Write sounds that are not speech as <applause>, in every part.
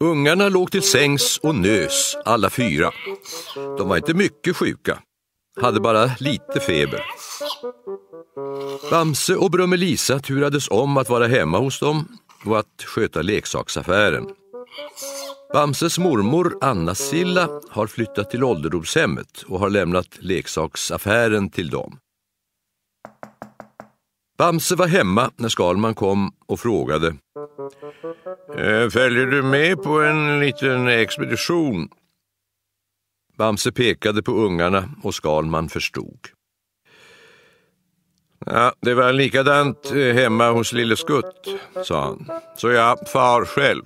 Ungarna låg till sängs och nös, alla fyra. De var inte mycket sjuka, hade bara lite feber. Bamse och Brummelisa turades om att vara hemma hos dem och att sköta leksaksaffären. Bamses mormor Anna-Silla har flyttat till ålderdomshemmet och har lämnat leksaksaffären till dem. Bamse var hemma när Skalman kom och frågade. Eh, följer du med på en liten expedition? Bamse pekade på ungarna och Skalman förstod. Ja, det var likadant eh, hemma hos Lille Skutt, sa han. Så jag far själv.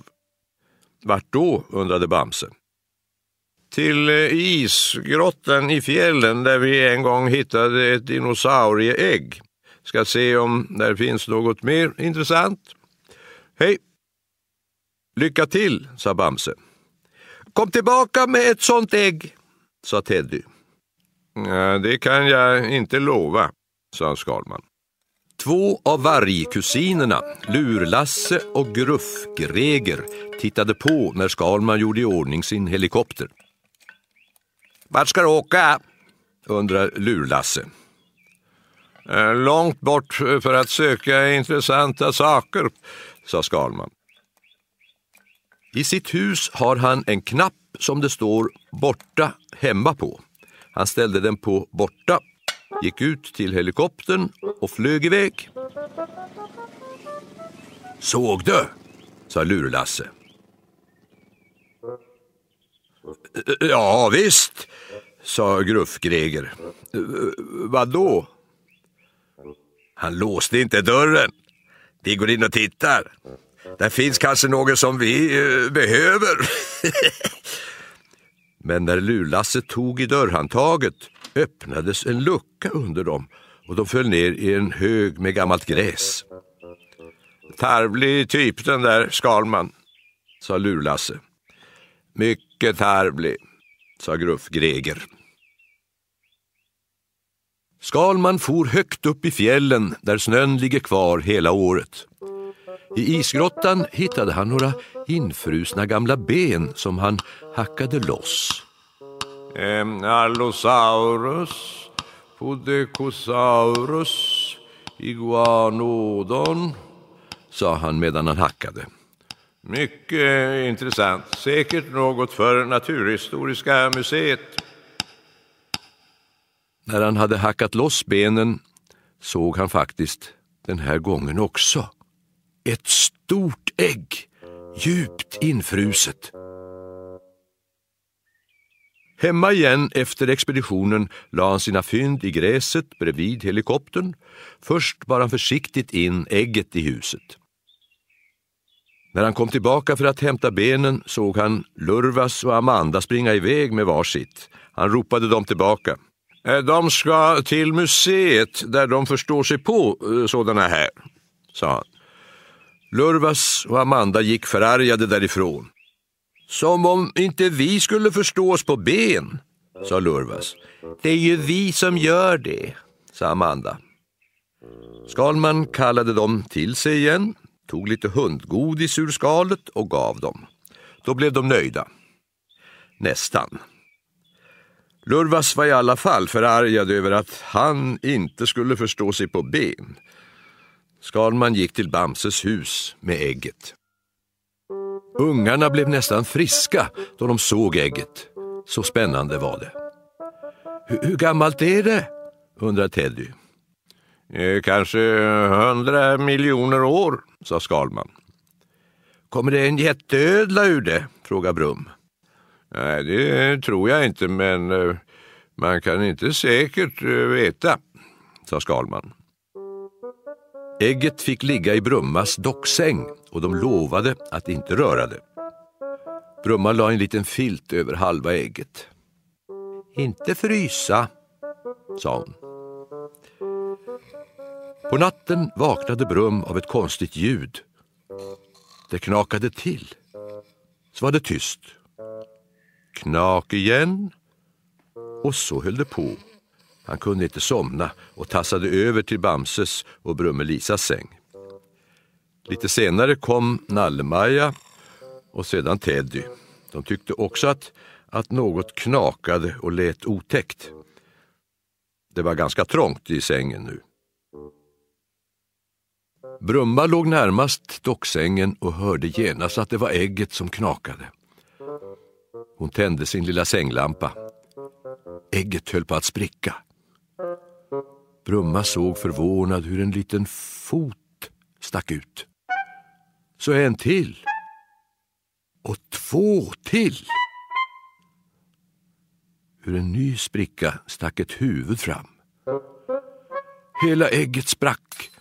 Vart då? undrade Bamse. Till eh, isgrottan i fjällen där vi en gång hittade ett dinosaurieägg. Ska se om där finns något mer intressant. Hej! Lycka till, sa Bamse. Kom tillbaka med ett sånt ägg, sa Teddy. Det kan jag inte lova, sa Skalman. Två av vargkusinerna, Lurlasse och Gruff-Greger, tittade på när Skalman gjorde i ordning sin helikopter. Vart ska du åka? undrar Lurlasse. Eh, långt bort eh, för att söka intressanta saker, sa Skalman. I sitt hus har han en knapp som det står borta hemma på. Han ställde den på borta, gick ut till helikoptern och flög iväg. Såg du? sa Lurlasse. Eh, ja, visst, sa Gruff Greger. Han låste inte dörren. Vi går in och tittar. Där finns kanske något som vi eh, behöver. <laughs> Men när Lulasse tog i dörrhandtaget öppnades en lucka under dem och de föll ner i en hög med gammalt gräs. Tarvlig typ den där Skalman, sa Lulasse. Mycket tarvlig, sa Gruff Greger. Skalman for högt upp i fjällen där snön ligger kvar hela året. I isgrottan hittade han några infrusna gamla ben som han hackade loss. Allosaurus, Podecosaurus, Iguanodon, sa han medan han hackade. Mycket intressant. Säkert något för Naturhistoriska museet. När han hade hackat loss benen såg han faktiskt den här gången också ett stort ägg, djupt infruset. Hemma igen efter expeditionen la han sina fynd i gräset bredvid helikoptern. Först bar han försiktigt in ägget i huset. När han kom tillbaka för att hämta benen såg han Lurvas och Amanda springa iväg med varsitt. Han ropade dem tillbaka. Eh, de ska till museet där de förstår sig på eh, sådana här, sa han. Lurvas och Amanda gick förargade därifrån. Som om inte vi skulle förstå oss på ben, sa Lurvas. Det är ju vi som gör det, sa Amanda. Skalman kallade dem till sig igen, tog lite hundgodis ur skalet och gav dem. Då blev de nöjda. Nästan. Lurvas var i alla fall förargad över att han inte skulle förstå sig på ben. Skalman gick till Bamses hus med ägget. Ungarna blev nästan friska då de såg ägget. Så spännande var det. Hur, gammalt är det? undrade Teddy. Kanske hundra miljoner år, sa Skalman. Kommer det en jätteödla ur det? frågade Brum. Nej, det tror jag inte, men eh, man kan inte säkert eh, veta, sa Skalman. Ägget fick ligga i Brummas docksäng och de lovade att inte röra det. Brumma la en liten filt över halva ägget. Inte frysa, sa hon. På natten vaknade Brum av ett konstigt ljud. Det knakade till. Så var det tyst. Knak igen. Och så höll det på. Han kunde inte somna och tassade över till Bamses och Brummelisas säng. Lite senare kom Nallemaja och sedan Teddy. De tyckte också att, att något knakade och lät otäckt. Det var ganska trångt i sängen nu. Brumma låg närmast docksängen och hörde genast att det var ägget som knakade. Hon tände sin lilla sänglampa. Ägget höll på att spricka. Brumma såg förvånad hur en liten fot stack ut. Så en till. Och två till. Ur en ny spricka stack ett huvud fram. Hela ägget sprack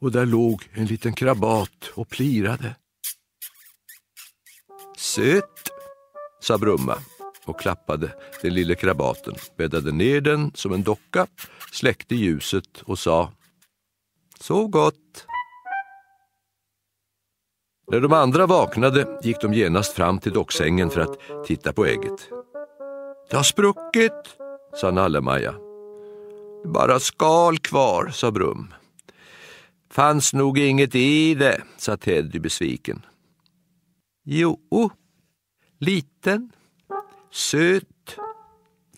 och där låg en liten krabat och plirade. Söt, sa Brumma och klappade den lille krabaten, bäddade ner den som en docka, släckte ljuset och sa Så gott. När de andra vaknade gick de genast fram till docksängen för att titta på ägget. Det har spruckit, sa Nalle-Maja. Bara skal kvar, sa Brum. Fanns nog inget i det, sa Teddy besviken. Jo, liten, söt,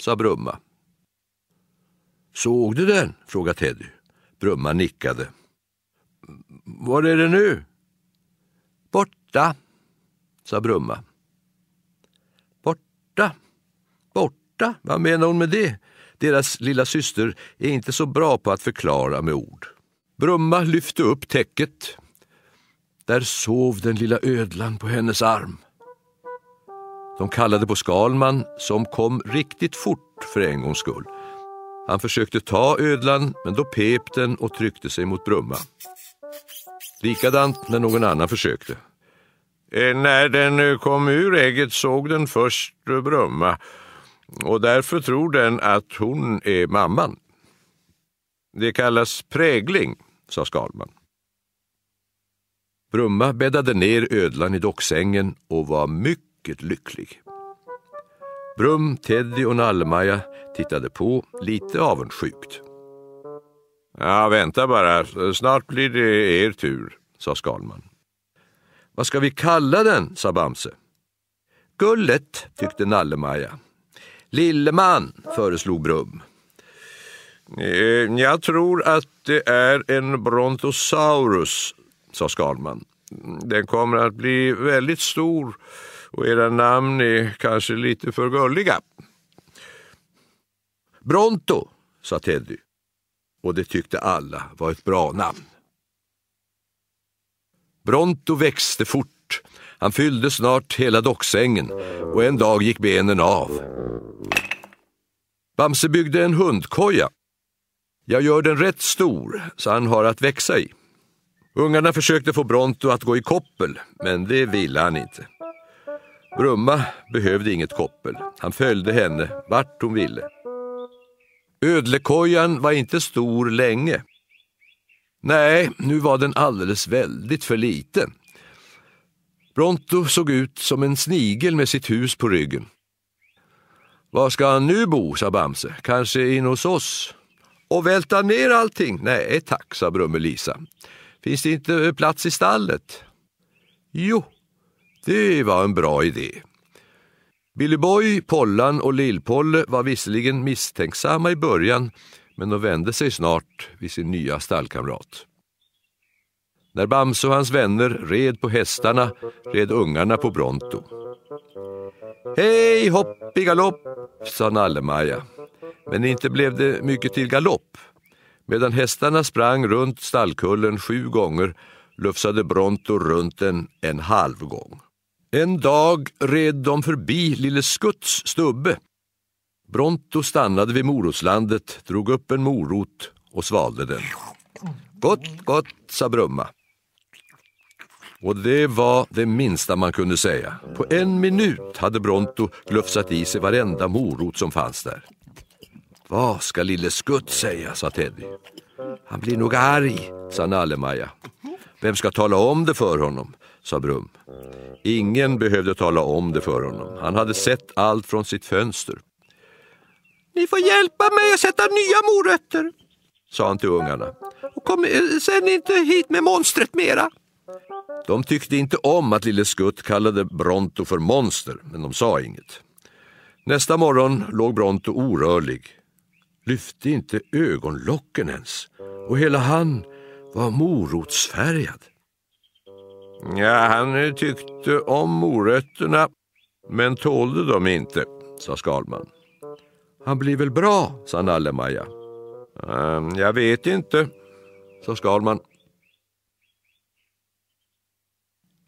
sa Brumma. Såg du den? frågade Teddy. Brumma nickade. Var är den nu? Borta, sa Brumma. Borta? Borta? Vad menar hon med det? Deras lilla syster är inte så bra på att förklara med ord. Brumma lyfte upp täcket. Där sov den lilla ödlan på hennes arm. De kallade på Skalman som kom riktigt fort för en gångs skull. Han försökte ta ödlan men då pep den och tryckte sig mot Brumma. Likadant när någon annan försökte. Eh, när den eh, kom ur ägget såg den först Brumma och därför tror den att hon är mamman. Det kallas prägling sa Skalman. Brumma bäddade ner ödlan i docksängen och var mycket mycket lycklig. Brum, Teddy och Nallemaja tittade på lite avundsjukt. Ja, vänta bara, snart blir det er tur, sa Skalman. Vad ska vi kalla den, sa Bamse. Gullet, tyckte Nallemaja. Lilleman, föreslog Brum. Eh, jag tror att det är en brontosaurus, sa Skalman. Den kommer att bli väldigt stor och era namn är kanske lite för gulliga. Bronto, sa Teddy. Och det tyckte alla var ett bra namn. Bronto växte fort. Han fyllde snart hela docksängen och en dag gick benen av. Bamse byggde en hundkoja jag gör den rätt stor så han har att växa i. Ungarna försökte få Bronto att gå i koppel, men det ville han inte. Brumma behövde inget koppel. Han följde henne vart hon ville. Ödlekojan var inte stor länge. Nej, nu var den alldeles väldigt för liten. Bronto såg ut som en snigel med sitt hus på ryggen. Var ska han nu bo, sa Bamse. Kanske in hos oss? Och välta ner allting? Nej tack, sa Brummelisa. Finns det inte plats i stallet? Jo, det var en bra idé. Billy Boy, Pollan och Lillpolle var visserligen misstänksamma i början, men de vände sig snart vid sin nya stallkamrat. När Bamse och hans vänner red på hästarna red ungarna på Bronto. Hej hopp i galopp, sa Nalle-Maja. Men inte blev det mycket till galopp. Medan hästarna sprang runt stallkullen sju gånger lufsade Bronto runt den en halv gång. En dag red de förbi Lille Skutts stubbe. Bronto stannade vid morotslandet, drog upp en morot och svalde den. Gott, gott, sa Brumma. Och det var det minsta man kunde säga. På en minut hade Bronto glufsat i sig varenda morot som fanns där. Vad ska lille Skutt säga, sa Teddy. Han blir nog arg, sa Nalle-Maja. Vem ska tala om det för honom, sa Brum. Ingen behövde tala om det för honom. Han hade sett allt från sitt fönster. Ni får hjälpa mig att sätta nya morötter, sa han till ungarna. Och kom eh, sen inte hit med monstret mera. De tyckte inte om att Lille Skutt kallade Bronto för monster, men de sa inget. Nästa morgon låg Bronto orörlig. Lyfte inte ögonlocken ens och hela han var morotsfärgad. Ja, han tyckte om morötterna men tålde dem inte, sa Skalman. Han blir väl bra, sa Nalle-Maja. Ehm, jag vet inte, sa Skalman.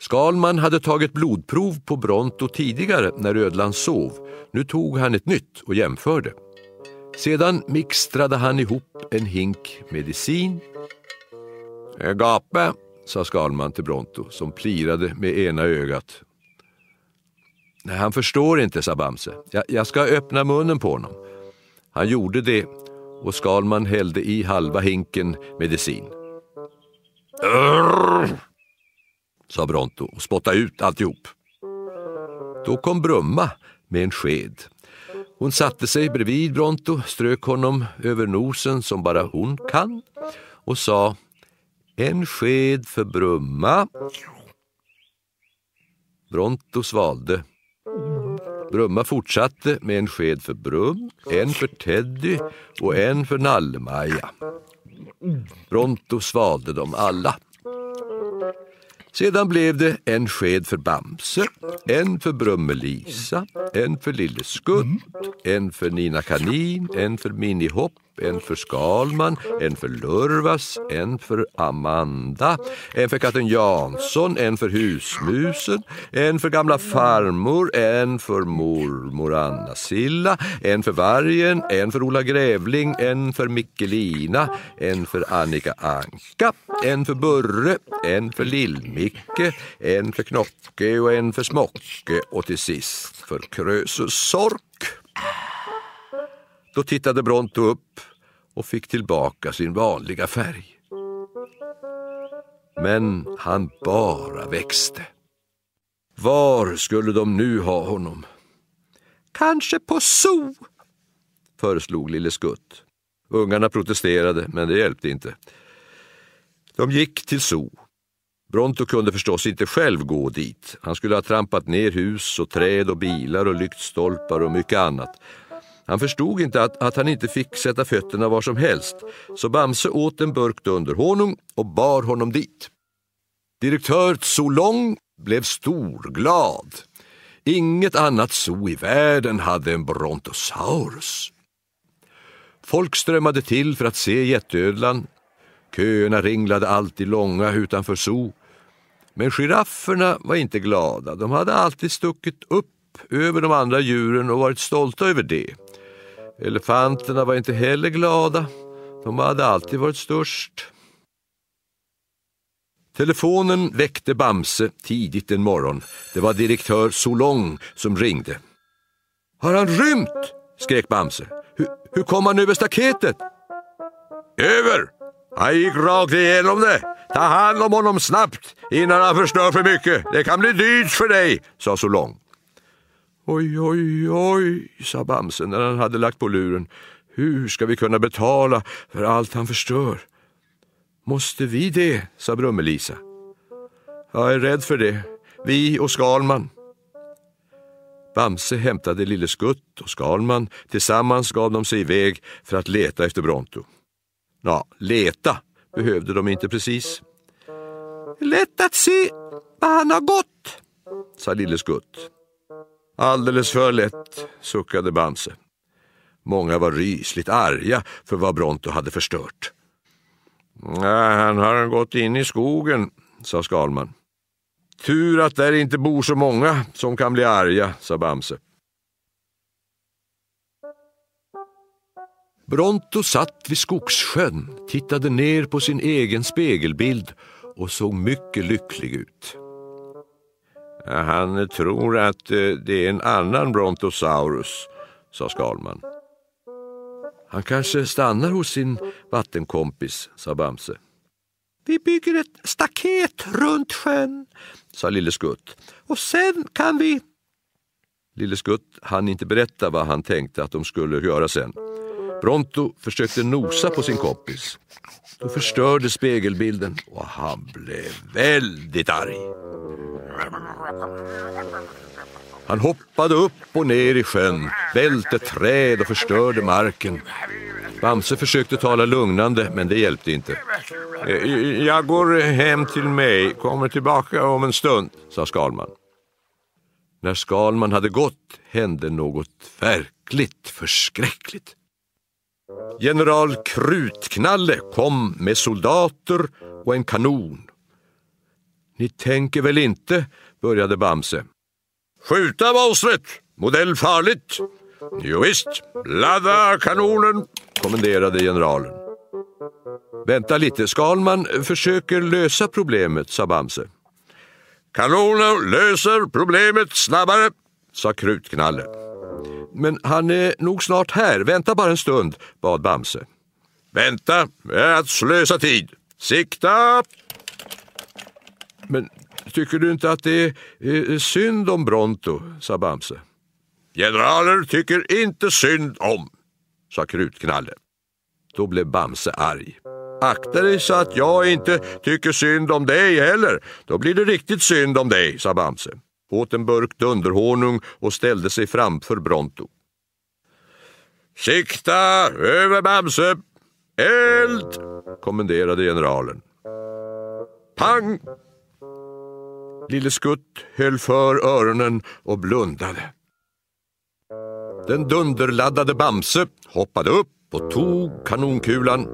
Skalman hade tagit blodprov på Bronto tidigare när ödlan sov. Nu tog han ett nytt och jämförde. Sedan mixtrade han ihop en hink medicin. Gape, sa Skalman till Bronto som plirade med ena ögat. Nej, han förstår inte, sa Bamse. Jag, jag ska öppna munnen på honom. Han gjorde det och Skalman hällde i halva hinken medicin. Urr, sa Bronto och spottade ut alltihop. Då kom Brumma med en sked. Hon satte sig bredvid Bronto, strök honom över nosen som bara hon kan och sa en sked för Brumma. Bronto svalde. Brumma fortsatte med en sked för Brum, en för Teddy och en för Nallemaja. Bronto svalde dem alla. Sedan blev det en sked för Bamse, en för Brummelisa, en för Lille Skutt, en för Nina Kanin, en för Minihopp, en för Skalman, en för Lurvas, en för Amanda, en för katten Jansson, en för husmusen, en för gamla farmor, en för mormor Anna Silla, en för vargen, en för Ola Grävling, en för Mikkelina, en för Annika Anka, en för Burre, en för Lill-Micke, en för Knocke och en för Smocke och till sist för Krösus Sork. Då tittade Bronto upp och fick tillbaka sin vanliga färg. Men han bara växte. Var skulle de nu ha honom? Kanske på zoo, föreslog Lille Skutt. Ungarna protesterade, men det hjälpte inte. De gick till zoo. Bronto kunde förstås inte själv gå dit. Han skulle ha trampat ner hus och träd och bilar och lyktstolpar och mycket annat. Han förstod inte att, att han inte fick sätta fötterna var som helst, så Bamse åt en burk dunderhonung och bar honom dit. Direktör Solong blev storglad. Inget annat zoo i världen hade en brontosaurus. Folk strömmade till för att se jätteödlan. Köerna ringlade alltid långa utanför zoo. Men girafferna var inte glada. De hade alltid stuckit upp över de andra djuren och varit stolta över det. Elefanterna var inte heller glada. De hade alltid varit störst. Telefonen väckte Bamse tidigt en morgon. Det var direktör Solong som ringde. Har han rymt? skrek Bamse. Hur, hur kom han över staketet? Över! Han gick rakt igenom det. Ta hand om honom snabbt innan han förstör för mycket. Det kan bli dyrt för dig, sa Solong. Oj, oj, oj, sa Bamse när han hade lagt på luren. Hur ska vi kunna betala för allt han förstör? Måste vi det, sa Brummelisa. Jag är rädd för det. Vi och Skalman. Bamse hämtade Lille Skutt och Skalman. Tillsammans gav de sig iväg för att leta efter Bronto. Ja, leta behövde de inte precis. Lätt att se var han har gått, sa Lille Skutt. Alldeles för lätt, suckade Bamse. Många var rysligt arga för vad Bronto hade förstört. Nej, han har gått in i skogen, sa Skalman. Tur att där inte bor så många som kan bli arga, sa Bamse. Bronto satt vid Skogssjön, tittade ner på sin egen spegelbild och såg mycket lycklig ut. Han tror att eh, det är en annan Brontosaurus, sa Skalman. Han kanske stannar hos sin vattenkompis, sa Bamse. Vi bygger ett staket runt sjön, sa Lille Skutt. Och sen kan vi... Lille Skutt hann inte berätta vad han tänkte att de skulle göra sen. Bronto försökte nosa på sin kompis. Då förstörde spegelbilden och han blev väldigt arg. Han hoppade upp och ner i sjön, välte träd och förstörde marken. Bamse försökte tala lugnande, men det hjälpte inte. Eh, jag går hem till mig, kommer tillbaka om en stund, sa Skalman. När Skalman hade gått hände något verkligt förskräckligt. General Krutknalle kom med soldater och en kanon. Ni tänker väl inte, började Bamse. Skjuta monstret! Modell farligt! Jo visst, ladda kanonen, kommenderade generalen. Vänta lite, Skalman försöker lösa problemet, sa Bamse. Kanonen löser problemet snabbare, sa Krutknalle. Men han är nog snart här, vänta bara en stund, bad Bamse. Vänta är att slösa tid. Sikta! Men tycker du inte att det är eh, synd om Bronto, sa Bamse. Generaler tycker inte synd om, sa Krutknalle. Då blev Bamse arg. Akta dig så att jag inte tycker synd om dig heller. Då blir det riktigt synd om dig, sa Bamse. Åt en burk dunderhonung och ställde sig framför Bronto. Sikta över Bamse! Eld! kommenderade generalen. Pang! Lille Skutt höll för öronen och blundade. Den dunderladdade Bamse hoppade upp och tog kanonkulan.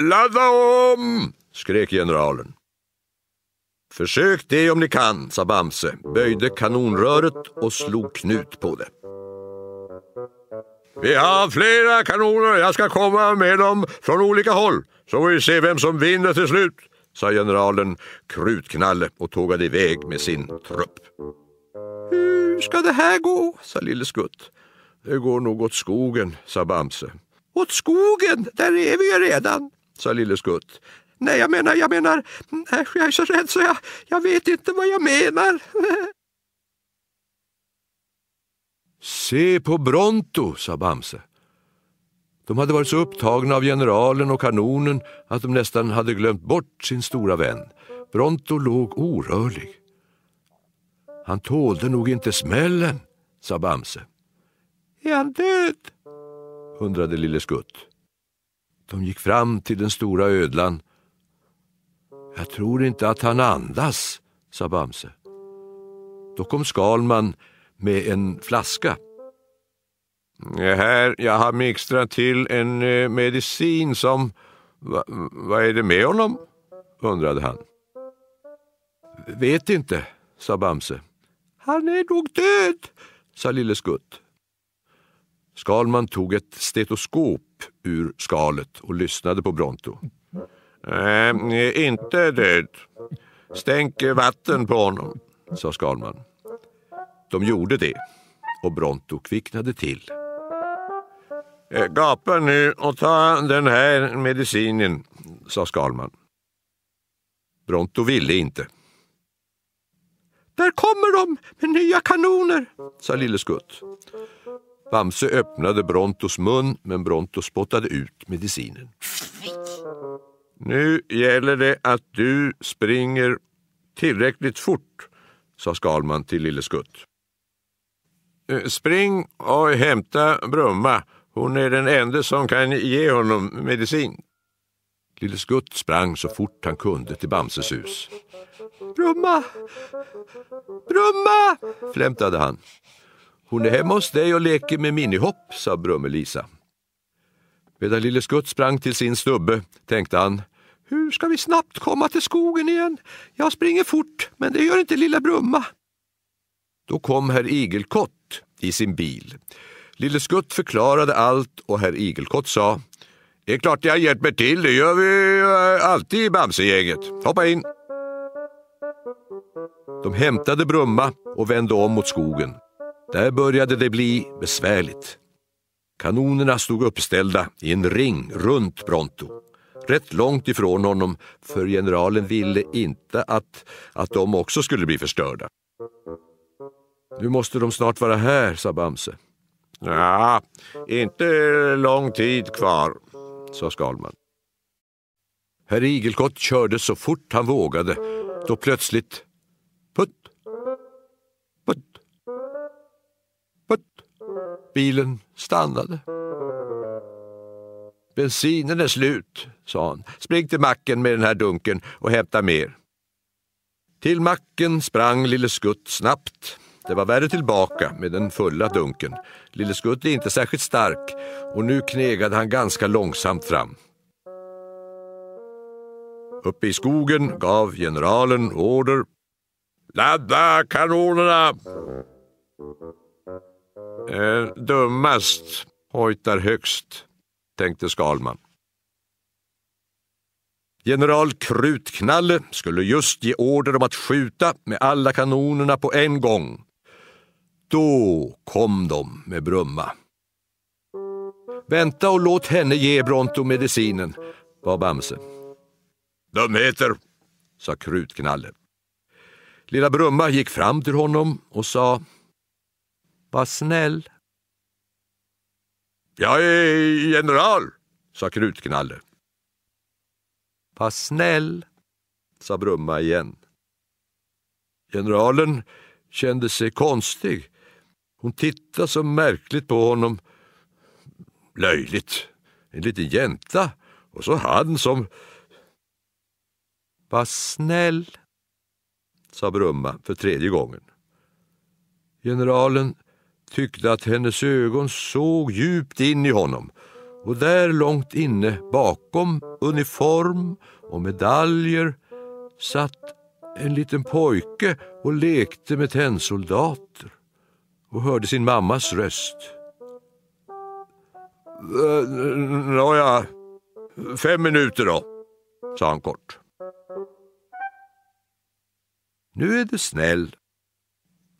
Ladda om! skrek generalen. Försök det om ni kan, sa Bamse, böjde kanonröret och slog knut på det. Vi har flera kanoner, jag ska komma med dem från olika håll, så får vi se vem som vinner till slut, sa generalen Krutknalle och tågade iväg med sin trupp. Hur ska det här gå? sa Lille Skutt. Det går nog åt skogen, sa Bamse. Åt skogen? Där är vi ju redan, sa Lille Skutt. Nej, jag menar, jag menar, jag är så rädd så jag, jag vet inte vad jag menar. <laughs> Se på Bronto, sa Bamse. De hade varit så upptagna av generalen och kanonen att de nästan hade glömt bort sin stora vän. Bronto låg orörlig. Han tålde nog inte smällen, sa Bamse. Är han död? undrade Lille Skutt. De gick fram till den stora ödlan. Jag tror inte att han andas, sa Bamse. Då kom Skalman med en flaska. Här, jag har mixtrat till en eh, medicin som... Va, vad är det med honom? undrade han. Vet inte, sa Bamse. Han är nog död, sa Lille Skutt. Skalman tog ett stetoskop ur skalet och lyssnade på Bronto. Äh, inte död. Stänk vatten på honom, sa Skalman. De gjorde det och Bronto kvicknade till. Eh, gapa nu och ta den här medicinen, sa Skalman. Bronto ville inte. Där kommer de med nya kanoner, sa Lille Skutt. Bamse öppnade Brontos mun, men Bronto spottade ut medicinen. Nu gäller det att du springer tillräckligt fort, sa Skalman till Lille Skutt. Eh, spring och hämta Brumma. Hon är den enda som kan ge honom medicin. Lille Skutt sprang så fort han kunde till Bamses hus. Brumma! Brumma! flämtade han. Hon är hemma hos dig och leker med minihopp, sa Brumme-Lisa. Medan Lille Skutt sprang till sin stubbe tänkte han hur ska vi snabbt komma till skogen igen? Jag springer fort, men det gör inte lilla Brumma. Då kom herr Igelkott i sin bil. Lille Skutt förklarade allt och herr Igelkott sa Det är klart jag hjälper till, det gör vi eh, alltid i Bamsegänget. Hoppa in! De hämtade Brumma och vände om mot skogen. Där började det bli besvärligt. Kanonerna stod uppställda i en ring runt Bronto. Rätt långt ifrån honom, för generalen ville inte att, att de också skulle bli förstörda. Nu måste de snart vara här, sa Bamse. Ja, inte lång tid kvar, sa Skalman. Herr Igelkott körde så fort han vågade, då plötsligt Bilen stannade. Bensinen är slut, sa han. Spring till macken med den här dunken och hämta mer. Till macken sprang Lille Skutt snabbt. Det var värre tillbaka med den fulla dunken. Lille Skutt är inte särskilt stark och nu knegade han ganska långsamt fram. Uppe i skogen gav generalen order. Ladda kanonerna! Eh, dummast hojtar högst, tänkte Skalman. General Krutknalle skulle just ge order om att skjuta med alla kanonerna på en gång. Då kom de med Brumma. Vänta och låt henne ge Bronto medicinen, var Bamse. Dumheter, sa Krutknalle. Lilla Brumma gick fram till honom och sa Var snäll. Jag är general, sa Krutknalle. Var snäll, sa Brumma igen. Generalen kände sig konstig. Hon tittade så märkligt på honom. Löjligt. En liten jänta och så han som... Var snäll, sa Brumma för tredje gången. Generalen tyckte att hennes ögon såg djupt in i honom och där långt inne bakom uniform och medaljer satt en liten pojke och lekte med tennsoldater och hörde sin mammas röst. Nåja, fem minuter då, sa han kort. Nu är du snäll,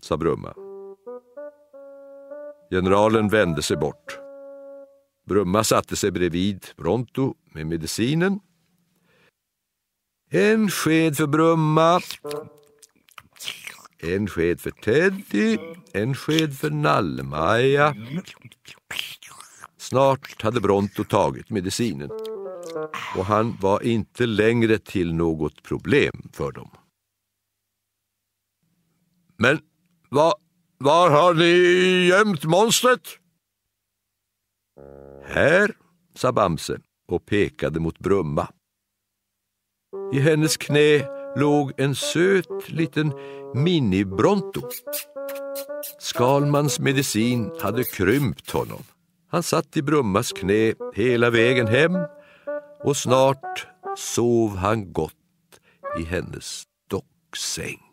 sa Brumma. Generalen vände sig bort. Brumma satte sig bredvid Bronto med medicinen. En sked för Brumma. En sked för Teddy. En sked för Nallmaja. Snart hade Bronto tagit medicinen och han var inte längre till något problem för dem. Men vad var har ni gömt monstret? Här, sa Bamse och pekade mot Brumma. I hennes knä låg en söt liten mini-bronto. Skalmans medicin hade krympt honom. Han satt i Brummas knä hela vägen hem och snart sov han gott i hennes docksäng.